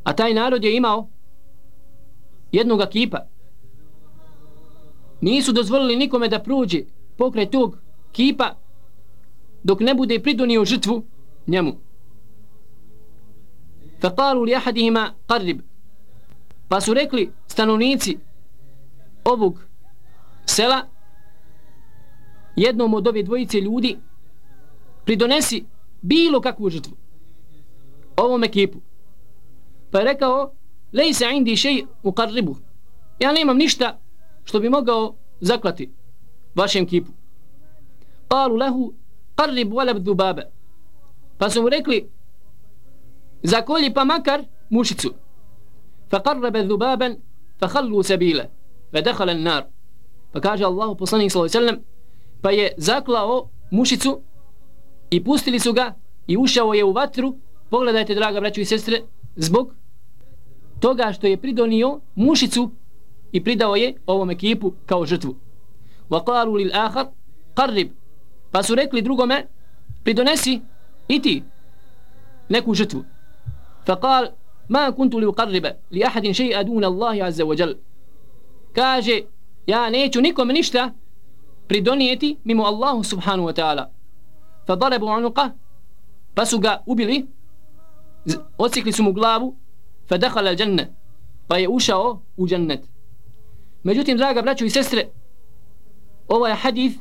A taj narod je imao jednog kipa. Nisu dozvolili nikome da prođe pokraj tog kipa dok ne bude pridonio žrtvu njemu. فقالوا لأحدهما قرب pa su rekli stanovnici ovog sela jednom od ove dvojice ljudi pridonesi bilo kakvu žrtvu ovom ekipu. Pa je rekao lejse indi šej u karribu ja nemam ništa što bi mogao zaklati vašem kipu qalu lehu qarrib walab dubaba pa su mu rekli zakolji pa makar mušicu. Fa qarrabe dubaban sabila fa dakhala an-nar pa kaže Allahu poslanik sallallahu alejhi ve sellem pa je zaklao mušicu i pustili su ga i ušao je u vatru. Pogledajte draga braćo i sestre zbog toga što je pridonio mušicu i pridao je ovom ekipu kao žrtvu. Wa qalu lil akhar qarrib. Pa su rekli drugome pridonesi i ti neku žrtvu. Fa qal ma kuntu li uqarriba li ahadin shay'a dun Allah azza wa jal. Kaže ja neću nikom ništa pridonijeti mimo Allahu subhanahu wa ta'ala. Fa darabu unuqa pa su ga ubili odsikli su mu glavu fa al janna pa je ušao u džennet. Međutim draga braćo i sestre ovaj hadis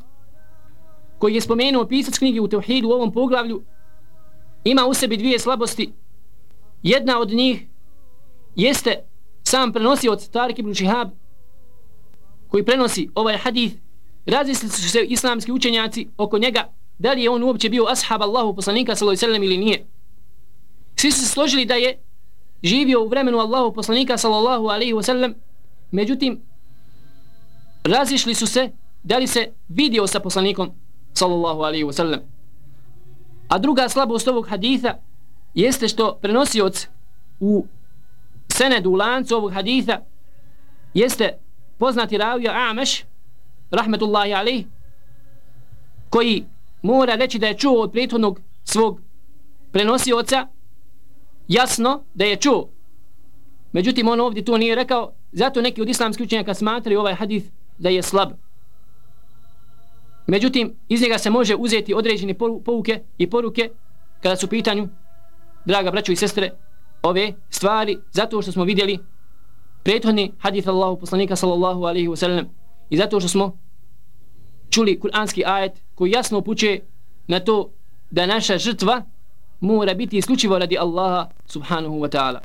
koji je spomenuo pisac knjige u Teuhidu u ovom poglavlju ima u sebi dvije slabosti. Jedna od njih jeste sam prenosi od Tarik ibn Šihab koji prenosi ovaj hadis razisli su se islamski učenjaci oko njega da li je on uopće bio ashab Allahu poslanika sallallahu alejhi ve ili nije. Svi su se složili da je živio u vremenu Allahu poslanika sallallahu alejhi ve sellem međutim razišli su se da li se vidio sa poslanikom sallallahu alejhi ve sellem a druga slabost ovog haditha jeste što prenosioc u senedu u lancu ovog haditha jeste poznati ravija Ameš rahmetullahi alejhi koji mora reći da je čuo od prethodnog svog prenosioca jasno da je čuo. Međutim on ovdje to nije rekao zato neki od islamskih učenjaka smatraju ovaj hadith da je slab. Međutim iz njega se može uzeti određene pouke i poruke kada su pitanju draga braćo i sestre ove stvari zato što smo vidjeli prethodni hadith Allahu poslanika sallallahu alaihi wasallam i zato što smo čuli kuranski ajet koji jasno upućuje na to da naša žrtva mora biti isključivo radi Allaha subhanahu wa ta'ala.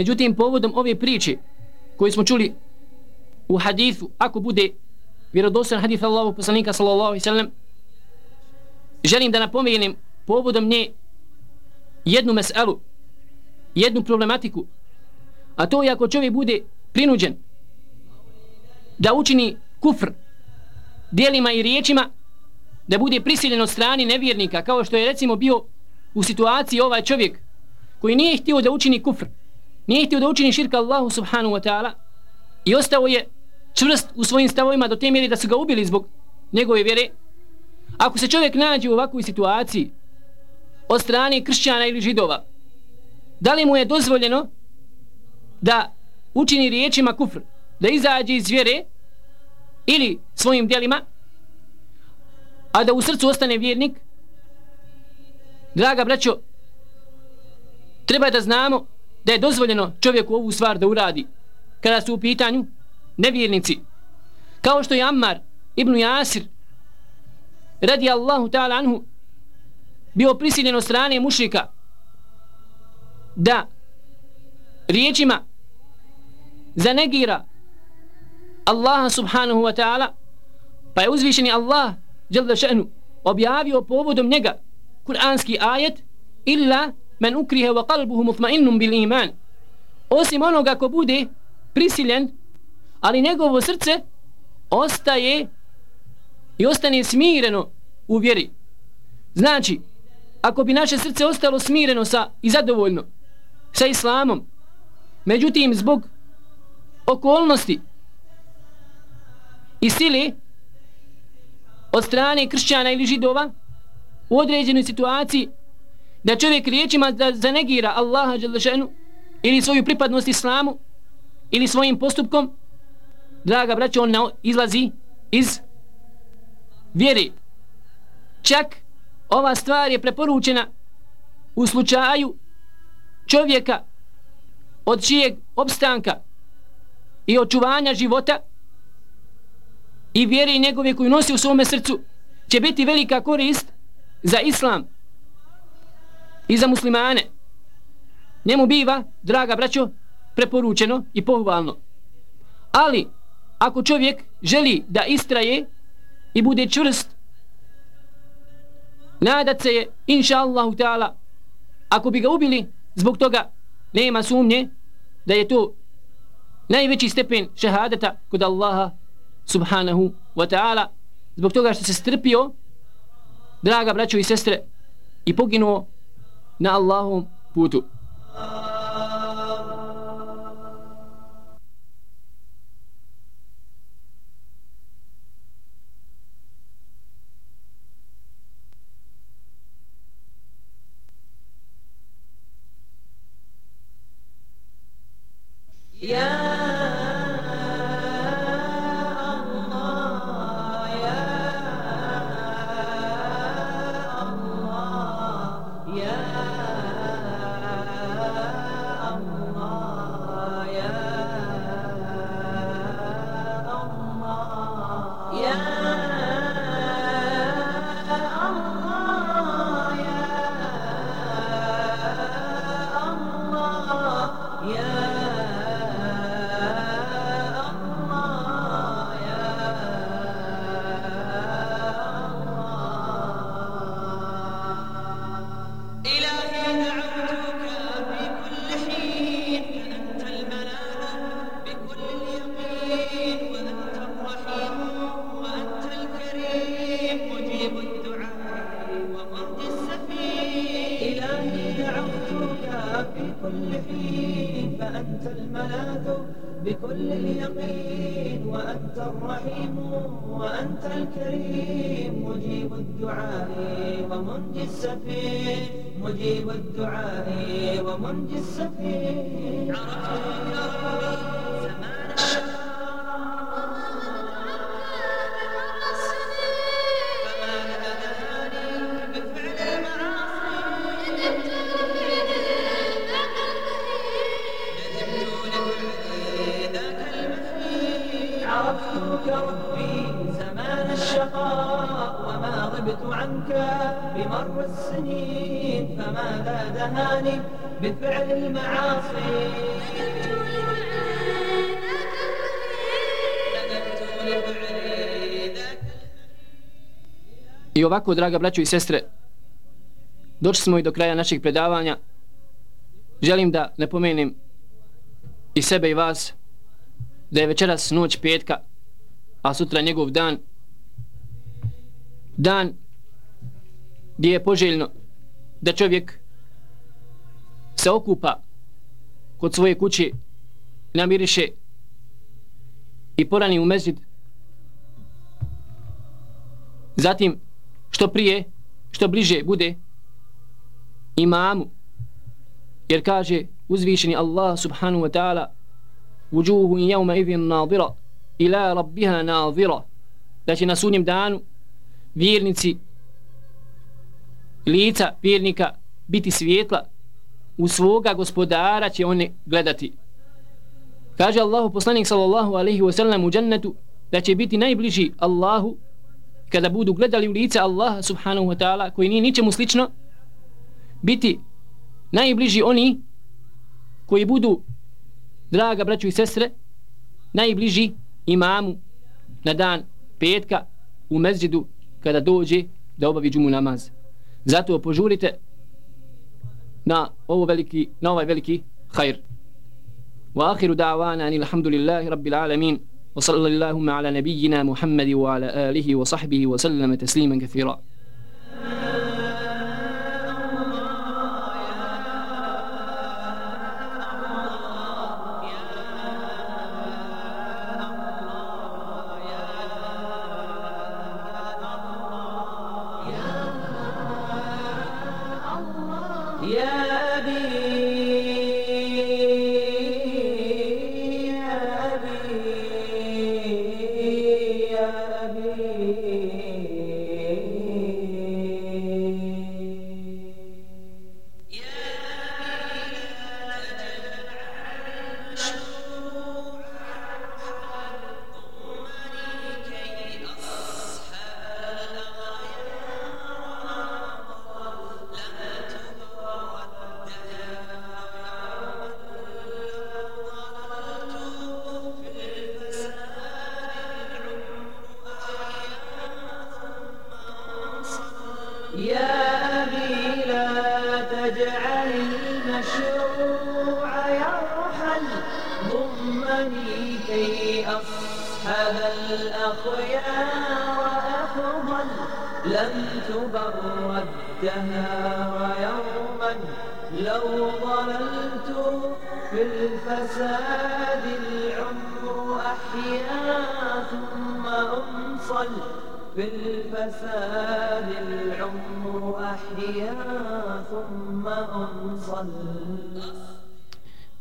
Međutim, povodom ove priče koje smo čuli u hadithu, ako bude vjerodostan hadith Allahu poslanika sallallahu alaihi sallam, želim da napomenem povodom nje jednu meselu, jednu problematiku, a to je ako čovjek bude prinuđen da učini kufr dijelima i riječima, da bude prisiljen od strani nevjernika, kao što je recimo bio u situaciji ovaj čovjek koji nije htio da učini kufr, nije htio da učini širka Allahu subhanahu wa ta'ala i ostao je čvrst u svojim stavovima do te mjeri da su ga ubili zbog njegove vjere. Ako se čovjek nađe u ovakvoj situaciji od strane kršćana ili židova da li mu je dozvoljeno da učini riječima kufr da izađe iz vjere ili svojim dijelima a da u srcu ostane vjernik? Draga braćo treba da znamo da je dozvoljeno čovjeku ovu stvar da uradi. Kada su u pitanju nevjernici kao što je Ammar ibn Jasir radi Allahu ta'ala anhu bio prisiljen od strane mušika da riječima zanegira Allaha subhanahu wa ta'ala pa je uzvišeni Allah jalla še'nu objavio povodom njega kuranski ajet illa men ukrihe wa qalbuhu mutmainnum bil iman. Osim onoga ko bude prisiljen ali njegovo srce ostaje i ostane smireno u vjeri. Znači ako bi naše srce ostalo smireno sa i zadovoljno sa islamom međutim zbog okolnosti i sili od strane kršćana ili židova u određenoj situaciji da čovjek riječima da zanegira Allaha Đelešenu ili svoju pripadnost islamu ili svojim postupkom draga braćo on izlazi iz vjeri čak ova stvar je preporučena u slučaju čovjeka od čijeg opstanka i očuvanja života i vjere njegove koju nosi u svome srcu će biti velika korist za islam i za muslimane njemu biva, draga braćo, preporučeno i pohvalno. Ali, ako čovjek želi da istraje i bude čvrst, nadat se je, inša Allahu ta'ala, ako bi ga ubili, zbog toga nema sumnje da je to najveći stepen šehadeta kod Allaha subhanahu wa ta'ala zbog toga što se strpio draga braćo i sestre i poginuo na Allahom putu. I ovako, draga braćo i sestre, došli smo i do kraja naših predavanja. Želim da napomenem i sebe i vas da je večeras noć petka, a sutra njegov dan, dan gdje je poželjno da čovjek se okupa kod svoje kuće, namiriše i porani u mezid. Zatim što prije, što bliže bude imamu. Jer kaže uzvišeni Allah subhanahu wa ta'ala vujuhu in jevma idhin nadira ila rabbiha nadira da će na sunjem danu vjernici lica vjernika biti svijetla u svoga gospodara će oni gledati. Kaže Allahu poslanik sallallahu alaihi wa sallam u džennetu da će biti najbliži Allahu kada budu gledali u lice Allaha subhanahu wa ta'ala koji nije ničemu slično biti najbliži oni koji budu draga braću i sestre najbliži imamu na dan petka u mezđidu kada dođe da obavi džumu namaz. Zato požurite na ovo veliki na ovaj veliki khair. Wa akhiru da'wana anil hamdulillahi rabbil alamin wa sallallahu ala nabiyyina Muhammad wa ala alihi wa sahbihi wa sallama tasliman kathira.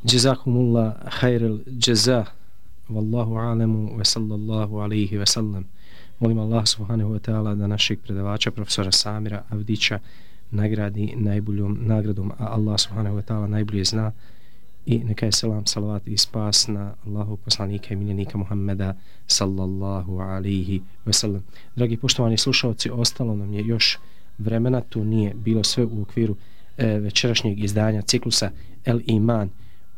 Jazakumullah khairul jaza. Wallahu alemu wa sallallahu alaihi wa sallam. Molim Allah subhanahu wa ta'ala da našeg predavača profesora Samira Avdića nagradi najboljom nagradom a Allah subhanahu wa ta'ala najbolje zna. I neka je selam, salavat i spas na Allahu poslanika i miljenika Muhammeda sallallahu alaihi wa sallam. Dragi poštovani slušalci, ostalo nam je još vremena, to nije bilo sve u okviru e, večerašnjeg izdanja ciklusa El Iman.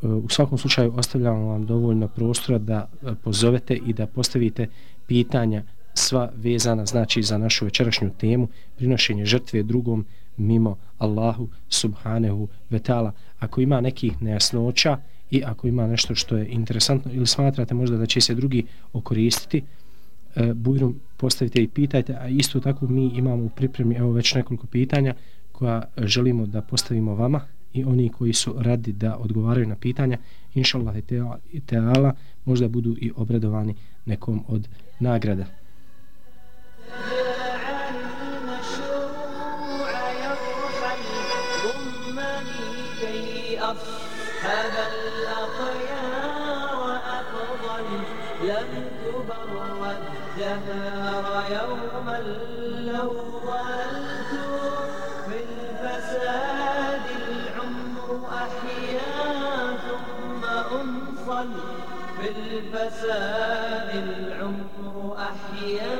E, u svakom slučaju ostavljamo vam dovoljno prostora da e, pozovete i da postavite pitanja sva vezana znači za našu večerašnju temu prinošenje žrtve drugom mimo Allahu subhanahu vetala ako ima nekih nejasnoća i ako ima nešto što je interesantno ili smatrate možda da će se drugi okoristiti e, postavite i pitajte a isto tako mi imamo u pripremi evo već nekoliko pitanja koja želimo da postavimo vama i oni koji su radi da odgovaraju na pitanja, inša Allah i teala, možda budu i obradovani nekom od nagrada. يوما لو الفساد العمر أحيا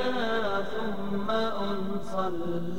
ثم أنصل.